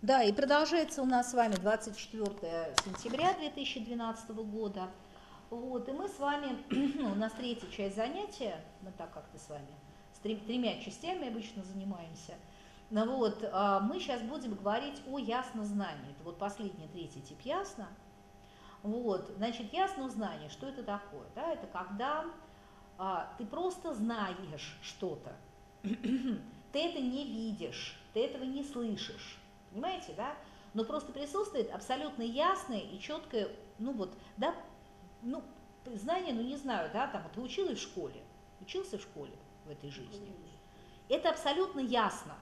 Да, и продолжается у нас с вами 24 сентября 2012 года. Вот, и мы с вами, ну, у нас третья часть занятия, мы так как-то с вами с тремя частями обычно занимаемся. Ну вот, а мы сейчас будем говорить о яснознании. Это вот последний, третий тип ясно. Вот, значит, яснознание, что это такое? Да, это когда а, ты просто знаешь что-то, ты это не видишь, ты этого не слышишь, Понимаете, да? Но просто присутствует абсолютно ясное и четкое, ну вот, да, ну, знание, ну не знаю, да, там, ты училась в школе, учился в школе в этой жизни. Это абсолютно ясно.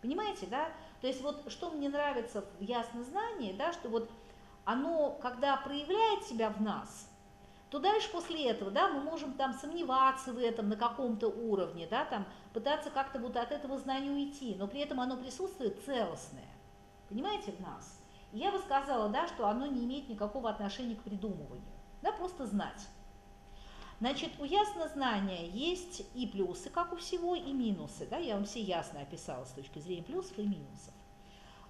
Понимаете, да? То есть вот что мне нравится в яснознании, да, что вот оно, когда проявляет себя в нас, то дальше после этого, да, мы можем там сомневаться в этом на каком-то уровне, да, там пытаться как-то вот от этого знания уйти, но при этом оно присутствует целостное, понимаете, в нас. Я бы сказала, да, что оно не имеет никакого отношения к придумыванию, да, просто знать. Значит, у яснознания есть и плюсы, как у всего, и минусы, да, я вам все ясно описала с точки зрения плюсов и минусов.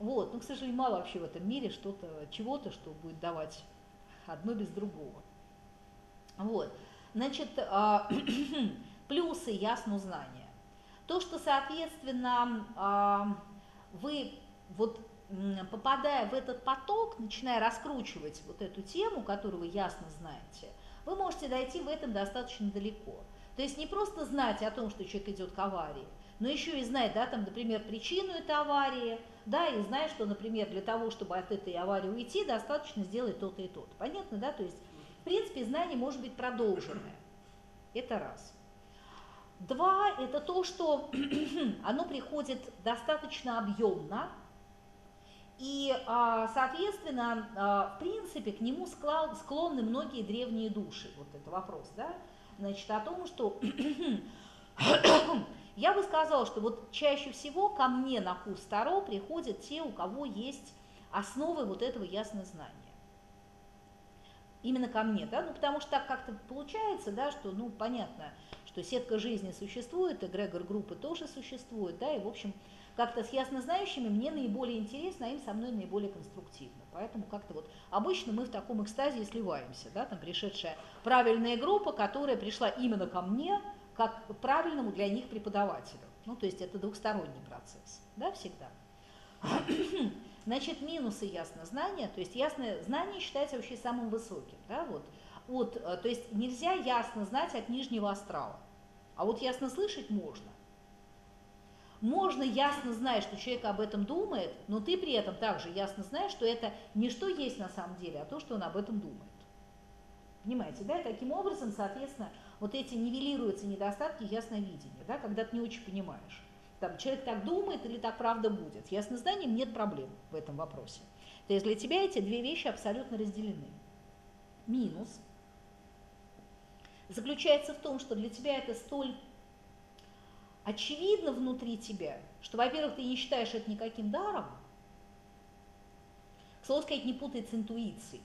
Вот, но, к сожалению, мало вообще в этом мире что-то, чего-то, что будет давать одно без другого. Вот. Значит, а, плюсы ясно знания. То, что, соответственно, а, вы вот попадая в этот поток, начиная раскручивать вот эту тему, которую вы ясно знаете, вы можете дойти в этом достаточно далеко. То есть не просто знать о том, что человек идет к аварии, но еще и знать, да, там, например, причину этой аварии, да, и знать, что, например, для того, чтобы от этой аварии уйти, достаточно сделать то-то и то-то. Понятно, да? То есть в принципе, знание может быть продолженное. Это раз. Два – это то, что оно приходит достаточно объемно, и, а, соответственно, а, в принципе, к нему склонны многие древние души. Вот это вопрос, да? Значит, о том, что я бы сказала, что вот чаще всего ко мне на курс Таро приходят те, у кого есть основы вот этого ясного знания именно ко мне, да, ну потому что так как-то получается, да, что, ну, понятно, что сетка жизни существует, эгрегор группы тоже существует, да, и, в общем, как-то с яснознающими мне наиболее интересно, а им со мной наиболее конструктивно. Поэтому как-то вот обычно мы в таком экстазе сливаемся, да, там пришедшая правильная группа, которая пришла именно ко мне, как правильному для них преподавателю. Ну, то есть это двухсторонний процесс, да, всегда. Значит, минусы ясно знания, то есть ясное знание считается вообще самым высоким. Да, вот. Вот, э, то есть нельзя ясно знать от нижнего астрала, а вот ясно слышать можно. Можно ясно знать, что человек об этом думает, но ты при этом также ясно знаешь, что это не что есть на самом деле, а то, что он об этом думает. Понимаете, да? И таким образом, соответственно, вот эти нивелируются недостатки ясновидения, да, когда ты не очень понимаешь там, человек так думает или так правда будет. Яснознанием нет проблем в этом вопросе. То есть для тебя эти две вещи абсолютно разделены. Минус заключается в том, что для тебя это столь очевидно внутри тебя, что, во-первых, ты не считаешь это никаким даром, к слову сказать, не путай с интуицией.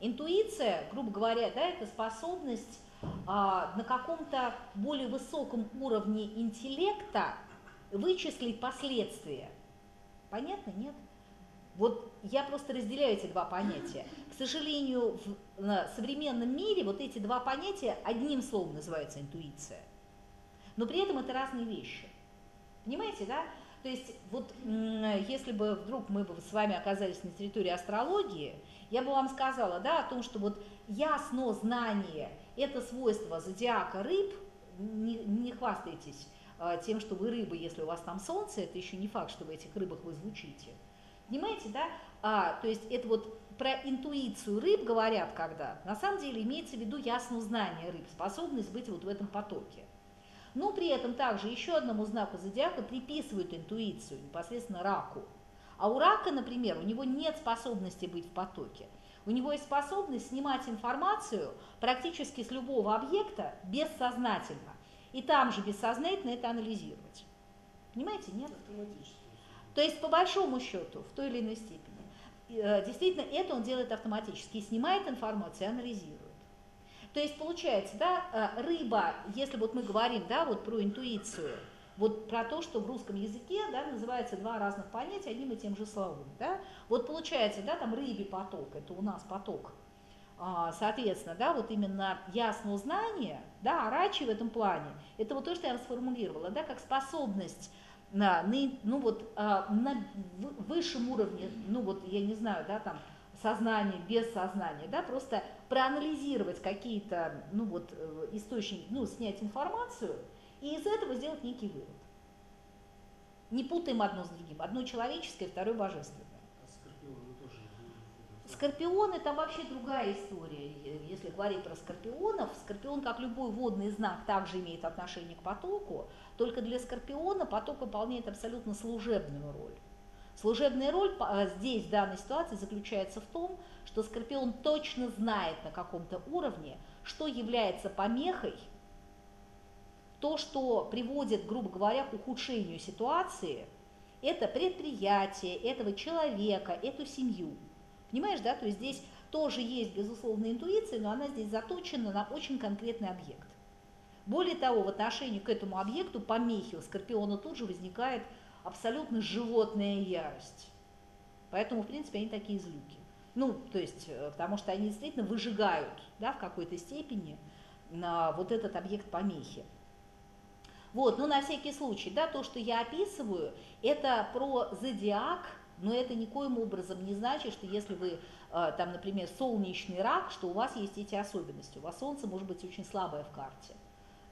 Интуиция, грубо говоря, да, это способность на каком-то более высоком уровне интеллекта вычислить последствия. Понятно, нет? Вот я просто разделяю эти два понятия. К сожалению, в современном мире вот эти два понятия одним словом называются интуиция. Но при этом это разные вещи. Понимаете, да? То есть вот если бы вдруг мы бы с вами оказались на территории астрологии, я бы вам сказала, да, о том, что вот ясно знание – это свойство зодиака рыб, не, не хвастайтесь а, тем, что вы рыбы, если у вас там солнце, это еще не факт, что в этих рыбах вы звучите. Понимаете, да? А, то есть это вот про интуицию рыб говорят когда, на самом деле имеется в виду ясное знание рыб, способность быть вот в этом потоке. Но при этом также еще одному знаку зодиака приписывают интуицию, непосредственно раку. А у рака, например, у него нет способности быть в потоке. У него есть способность снимать информацию практически с любого объекта бессознательно. И там же бессознательно это анализировать. Понимаете, нет? То есть, по большому счету, в той или иной степени, э, действительно, это он делает автоматически. Снимает информацию и анализирует. То есть, получается, да, э, рыба, если вот мы говорим, да, вот про интуицию, вот про то, что в русском языке да, называется два разных понятия одним и тем же словом. Да? Вот получается, да, там рыбий поток, это у нас поток, а, соответственно, да, вот именно ясное знание, да, арачи в этом плане, это вот то, что я сформулировала, да, как способность на, на, ну вот, а, на высшем уровне, ну вот, я не знаю, да, там, сознание, без сознания, да, просто проанализировать какие-то, ну вот, э, источники, ну, снять информацию и из этого сделать некий вывод. Не путаем одно с другим. Одно человеческое, второе божественное. Скорпион это вообще другая история. Если говорить про скорпионов, скорпион, как любой водный знак, также имеет отношение к потоку, только для скорпиона поток выполняет абсолютно служебную роль. Служебная роль а, здесь, в данной ситуации, заключается в том, что скорпион точно знает на каком-то уровне, что является помехой, то, что приводит, грубо говоря, к ухудшению ситуации, это предприятие, этого человека, эту семью – Понимаешь, да? То есть здесь тоже есть, безусловно, интуиция, но она здесь заточена на очень конкретный объект. Более того, в отношении к этому объекту помехи у скорпиона тут же возникает абсолютно животная ярость. Поэтому, в принципе, они такие злюки. Ну, то есть, э, потому что они действительно выжигают, да, в какой-то степени на вот этот объект помехи. Вот, ну на всякий случай, да, то, что я описываю, это про зодиак – но это никоим образом не значит, что если вы, э, там, например, солнечный рак, что у вас есть эти особенности. У вас солнце может быть очень слабое в карте.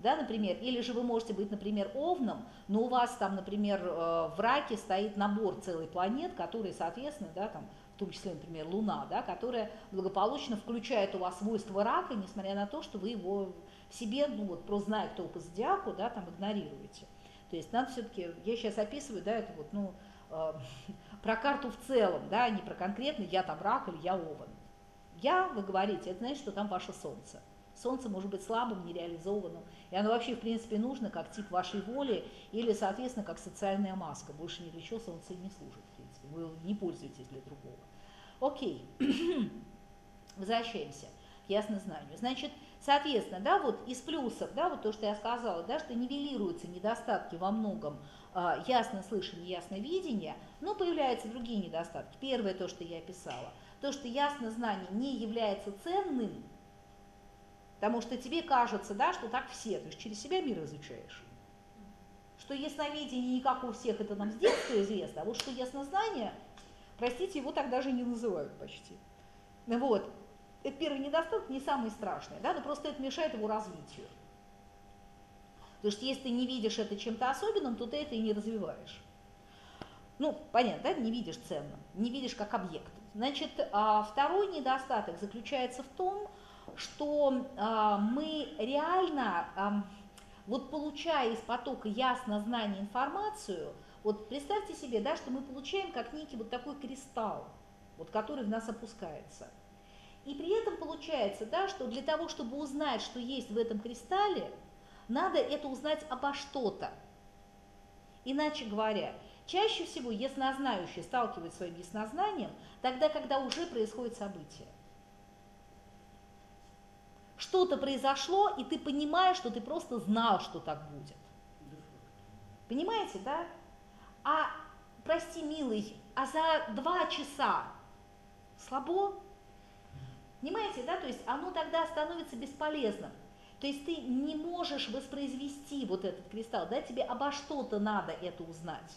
Да, например, или же вы можете быть, например, овном, но у вас там, например, э, в раке стоит набор целой планет, которые, соответственно, да, там, в том числе, например, Луна, да, которая благополучно включает у вас свойства рака, несмотря на то, что вы его в себе, ну вот, просто зная, кто по зодиаку, да, там игнорируете. То есть надо все-таки, я сейчас описываю, да, это вот, ну, э, про карту в целом, да, а не про конкретно я там рак или я овен. Я, вы говорите, это значит, что там ваше солнце. Солнце может быть слабым, нереализованным, и оно вообще, в принципе, нужно как тип вашей воли или, соответственно, как социальная маска. Больше ни для чего солнце не служит. Вы не пользуетесь для другого. Окей. Возвращаемся к яснознанию. Значит, соответственно, да, вот из плюсов, да, вот то, что я сказала, да, что нивелируются недостатки во многом а, ясно слышание, ясно видение, но появляются другие недостатки. Первое, то, что я описала, то, что ясно знание не является ценным, потому что тебе кажется, да, что так все, то есть через себя мир изучаешь. Что ясновидение не как у всех, это нам с детства известно, а вот что яснознание, простите, его так даже не называют почти. Вот. Это первый недостаток, не самый страшный, да, но просто это мешает его развитию. Потому что если ты не видишь это чем-то особенным, то ты это и не развиваешь. Ну, понятно, да, не видишь ценно, не видишь как объект. Значит, а, второй недостаток заключается в том, что а, мы реально, вот получая из потока ясно знание информацию, вот представьте себе, да, что мы получаем как некий вот такой кристалл, вот который в нас опускается. И при этом получается, да, что для того, чтобы узнать, что есть в этом кристалле, надо это узнать обо что-то. Иначе говоря, чаще всего яснознающий сталкивается с своим яснознанием тогда, когда уже происходит событие. Что-то произошло, и ты понимаешь, что ты просто знал, что так будет. Понимаете, да? А, прости, милый, а за два часа слабо? Понимаете, да? То есть оно тогда становится бесполезным. То есть ты не можешь воспроизвести вот этот кристалл, да, тебе обо что-то надо это узнать.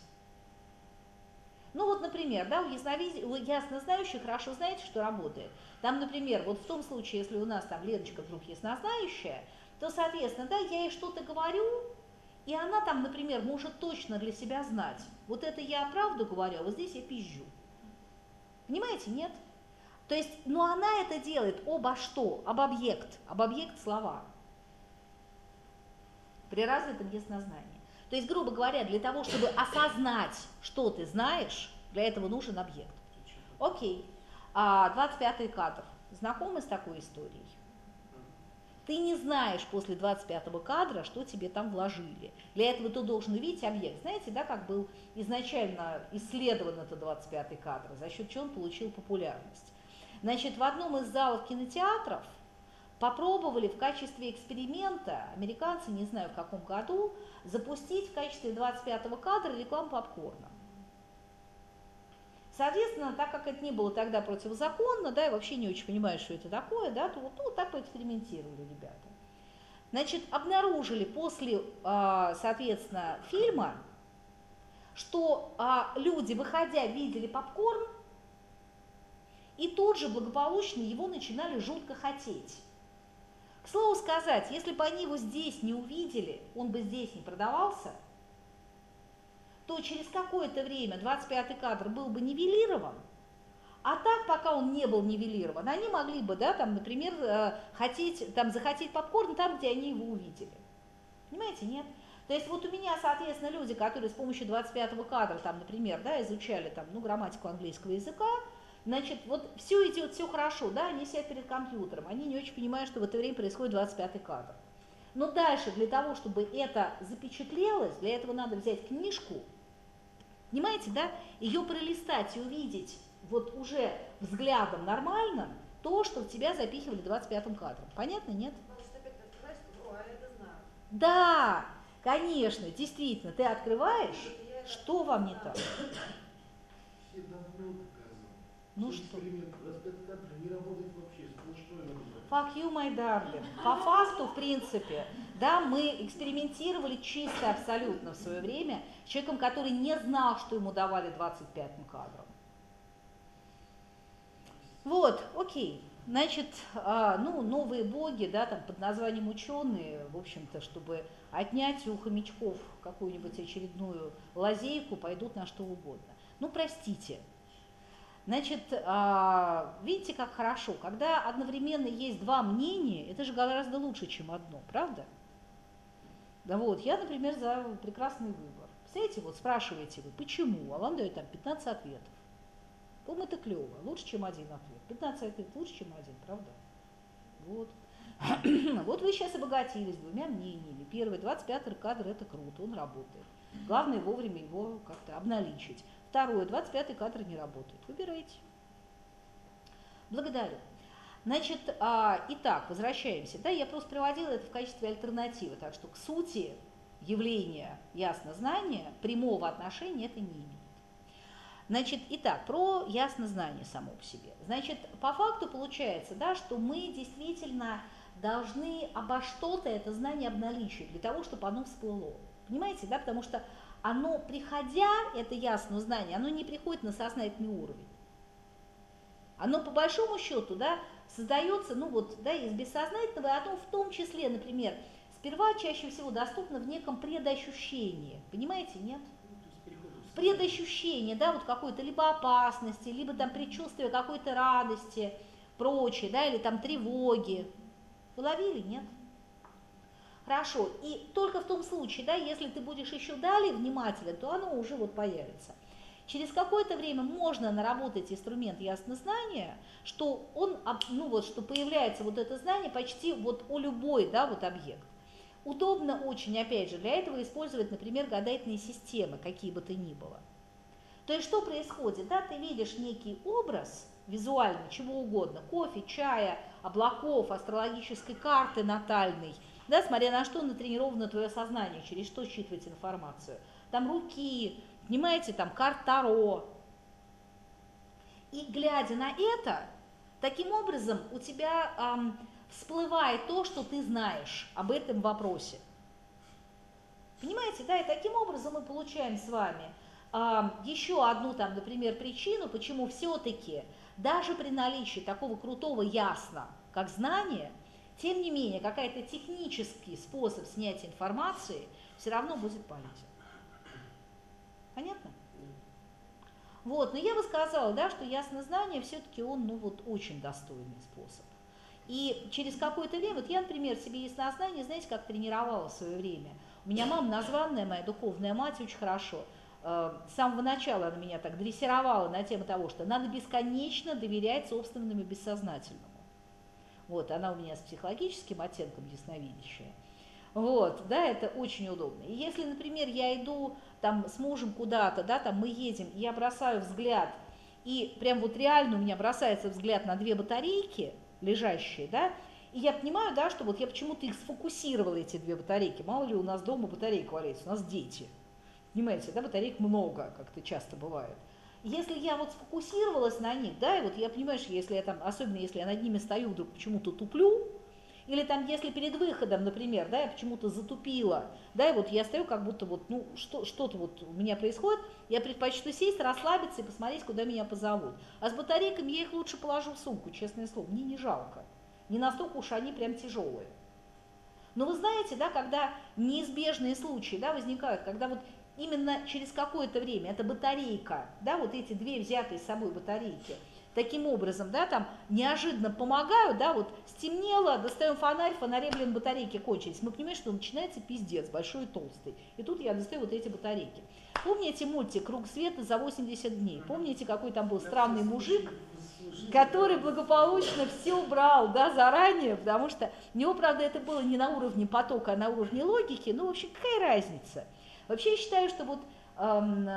Ну вот, например, да, у, ясновид... у яснознающих хорошо знаете, что работает. Там, например, вот в том случае, если у нас там Леночка вдруг яснознающая, то, соответственно, да, я ей что-то говорю, и она там, например, может точно для себя знать, вот это я правду говорю, а вот здесь я пизжу. Понимаете, нет? То есть, но она это делает обо что? Об объект, об объект слова при развитом яснознании. То есть, грубо говоря, для того, чтобы осознать, что ты знаешь, для этого нужен объект. Окей. А 25-й кадр. Знакомы с такой историей? Ты не знаешь после 25-го кадра, что тебе там вложили. Для этого ты должен увидеть объект. Знаете, да, как был изначально исследован этот 25-й кадр, за счет чего он получил популярность. Значит, в одном из залов кинотеатров попробовали в качестве эксперимента, американцы, не знаю в каком году, запустить в качестве 25-го кадра рекламу попкорна. Соответственно, так как это не было тогда противозаконно, да, и вообще не очень понимаю, что это такое, да, то вот ну, так поэкспериментировали ребята. Значит, обнаружили после, а, соответственно, фильма, что а, люди, выходя, видели попкорн, и тут же благополучно его начинали жутко хотеть. К слову сказать, если бы они его здесь не увидели, он бы здесь не продавался, то через какое-то время 25-й кадр был бы нивелирован, а так, пока он не был нивелирован, они могли бы, да, там, например, э, хотеть, там, захотеть попкорн там, где они его увидели. Понимаете, нет? То есть вот у меня, соответственно, люди, которые с помощью 25-го кадра, там, например, да, изучали там, ну, грамматику английского языка, значит, вот все идет, все хорошо, да, они сидят перед компьютером, они не очень понимают, что в это время происходит 25-й кадр. Но дальше для того, чтобы это запечатлелось, для этого надо взять книжку, понимаете, да, ее пролистать и увидеть вот уже взглядом нормальным то, что в тебя запихивали 25-м кадром. Понятно, нет? Да, конечно, действительно, ты открываешь, что вам не так? Ну что? Fuck you, my darling. По факту, в принципе, да, мы экспериментировали чисто абсолютно в свое время с человеком, который не знал, что ему давали 25 кадром. Вот, окей. Значит, а, ну, новые боги, да, там под названием ученые, в общем-то, чтобы отнять у хомячков какую-нибудь очередную лазейку, пойдут на что угодно. Ну, простите. Значит, а, видите, как хорошо, когда одновременно есть два мнения, это же гораздо лучше, чем одно, правда? Да вот, я, например, за прекрасный выбор. Представляете, вот спрашиваете вы, почему, а вам дают там 15 ответов. По-моему, это клево, лучше, чем один ответ. 15 ответов лучше, чем один, правда? Вот. вот вы сейчас обогатились двумя мнениями. Первый, 25 кадр, это круто, он работает. Главное вовремя его как-то обналичить. Второе, 25 кадр не работает. Выбирайте. Благодарю. Значит, а, итак, возвращаемся. Да, я просто приводила это в качестве альтернативы, так что к сути явления ясно знания прямого отношения это не имеет. Значит, итак, про яснознание само по себе. Значит, по факту получается, да, что мы действительно должны обо что-то это знание обналичить для того, чтобы оно всплыло. Понимаете, да, потому что оно, приходя, это ясно знание, оно не приходит на сознательный уровень. Оно по большому счету, да, создается, ну вот, да, из бессознательного, и оно в том числе, например, сперва чаще всего доступно в неком предощущении. Понимаете, нет? предощущение, да, вот какой-то либо опасности, либо там предчувствие какой-то радости, прочее, да, или там тревоги. Вы ловили, нет? Хорошо, и только в том случае, да, если ты будешь еще далее внимателен, то оно уже вот появится. Через какое-то время можно наработать инструмент яснознания, что он, ну вот, что появляется вот это знание почти вот о любой, да, вот объект. Удобно очень, опять же, для этого использовать, например, гадательные системы, какие бы то ни было. То есть что происходит? Да, ты видишь некий образ визуально, чего угодно, кофе, чая, облаков, астрологической карты натальной, да, смотря на что натренировано твое сознание, через что считывать информацию. Там руки, понимаете, там карт Таро. И глядя на это, таким образом у тебя эм, всплывает то, что ты знаешь об этом вопросе. Понимаете, да, и таким образом мы получаем с вами а, еще одну, там, например, причину, почему все-таки даже при наличии такого крутого ясно, как знание, тем не менее, какая-то технический способ снятия информации все равно будет полезен. Понятно? Вот, но я бы сказала, да, что ясно знание все-таки он, ну вот, очень достойный способ. И через какое-то время, вот я, например, себе яснознание, знаете, как тренировала в свое время. У меня мама названная, моя духовная мать, очень хорошо. Э, с самого начала она меня так дрессировала на тему того, что надо бесконечно доверять собственному бессознательному. Вот, она у меня с психологическим оттенком ясновидящая. Вот, да, это очень удобно. И если, например, я иду там с мужем куда-то, да, там мы едем, и я бросаю взгляд, и прям вот реально у меня бросается взгляд на две батарейки, лежащие, да, И я понимаю, да, что вот я почему-то их сфокусировала, эти две батарейки. Мало ли у нас дома батарейка валяется, у нас дети. Понимаете, да, батареек много, как это часто бывает. Если я вот сфокусировалась на них, да, и вот я понимаю, что если я там, особенно если я над ними стою, вдруг почему-то туплю, или там, если перед выходом, например, да, я почему-то затупила, да, и вот я стою, как будто вот, ну, что, что-то вот у меня происходит, я предпочту сесть, расслабиться и посмотреть, куда меня позовут. А с батарейками я их лучше положу в сумку, честное слово, мне не жалко. Не настолько уж они прям тяжелые. Но вы знаете, да, когда неизбежные случаи да, возникают, когда вот именно через какое-то время эта батарейка, да, вот эти две взятые с собой батарейки, таким образом, да, там неожиданно помогают, да, вот стемнело, достаем фонарь, фонаре, блин, батарейки кончились. Мы понимаем, что начинается пиздец, большой и толстый. И тут я достаю вот эти батарейки. Помните мультик «Круг света за 80 дней»? Помните, какой там был странный мужик, который благополучно все убрал, да, заранее, потому что у него, правда, это было не на уровне потока, а на уровне логики, ну, в общем, какая разница? Вообще я считаю, что вот эм,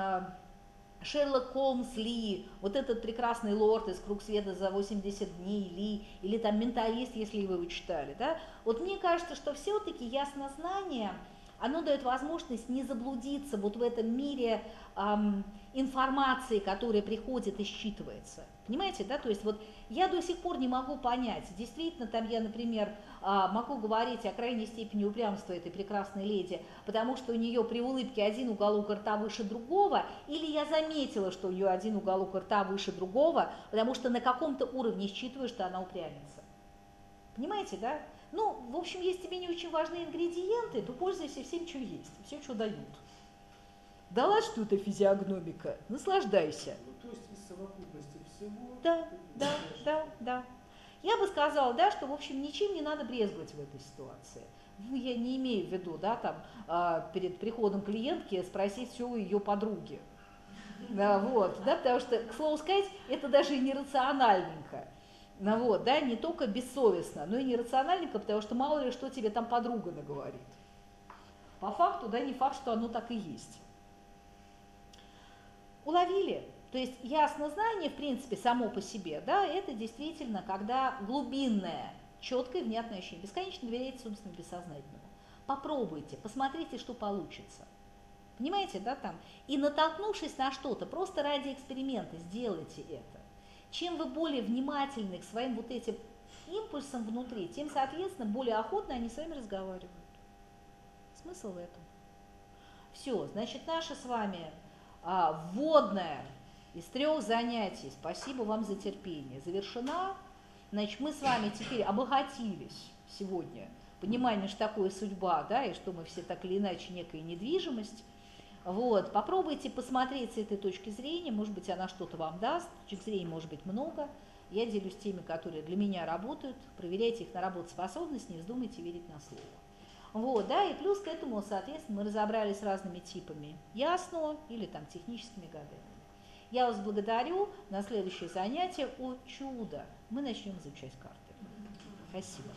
Шерлок Холмс Ли, вот этот прекрасный лорд из «Круг света за 80 дней» Ли, или там «Менталист», если вы его читали, да, вот мне кажется, что все-таки яснознание – оно дает возможность не заблудиться вот в этом мире эм, информации, которая приходит и считывается. Понимаете, да? То есть вот я до сих пор не могу понять, действительно там я, например, э, могу говорить о крайней степени упрямства этой прекрасной леди, потому что у нее при улыбке один уголок рта выше другого, или я заметила, что у нее один уголок рта выше другого, потому что на каком-то уровне считываю, что она упрямится. Понимаете, да? Ну, в общем, если тебе не очень важны ингредиенты, то пользуйся всем, что есть, все, что дают. Дала что-то физиогномика, наслаждайся. Ну, то есть из совокупности всего... Да, да, да, да. Я бы сказала, да, что, в общем, ничем не надо брезговать в этой ситуации. Ну, я не имею в виду, да, там, а, перед приходом клиентки спросить все у ее подруги. Да, вот, да, потому что, к слову сказать, это даже и нерациональненько. Ну вот, да, не только бессовестно, но и нерациональненько, потому что мало ли что тебе там подруга наговорит. По факту, да, не факт, что оно так и есть. Уловили? То есть ясно знание, в принципе, само по себе, да, это действительно, когда глубинное, четкое, внятное ощущение. Бесконечно доверяете собственному бессознательному. Попробуйте, посмотрите, что получится. Понимаете, да, там? И натолкнувшись на что-то, просто ради эксперимента сделайте это чем вы более внимательны к своим вот этим импульсам внутри, тем, соответственно, более охотно они с вами разговаривают. Смысл в этом. Все, значит, наша с вами а, вводная из трех занятий, спасибо вам за терпение, завершена. Значит, мы с вами теперь обогатились сегодня понимание, что такое судьба, да, и что мы все так или иначе некая недвижимость, вот, попробуйте посмотреть с этой точки зрения, может быть, она что-то вам даст, точек зрения может быть много. Я делюсь теми, которые для меня работают, проверяйте их на работоспособность, не вздумайте верить на слово. Вот, да, и плюс к этому, соответственно, мы разобрались с разными типами ясного или там техническими гаданиями. Я вас благодарю. На следующее занятие о чудо мы начнем изучать карты. Спасибо.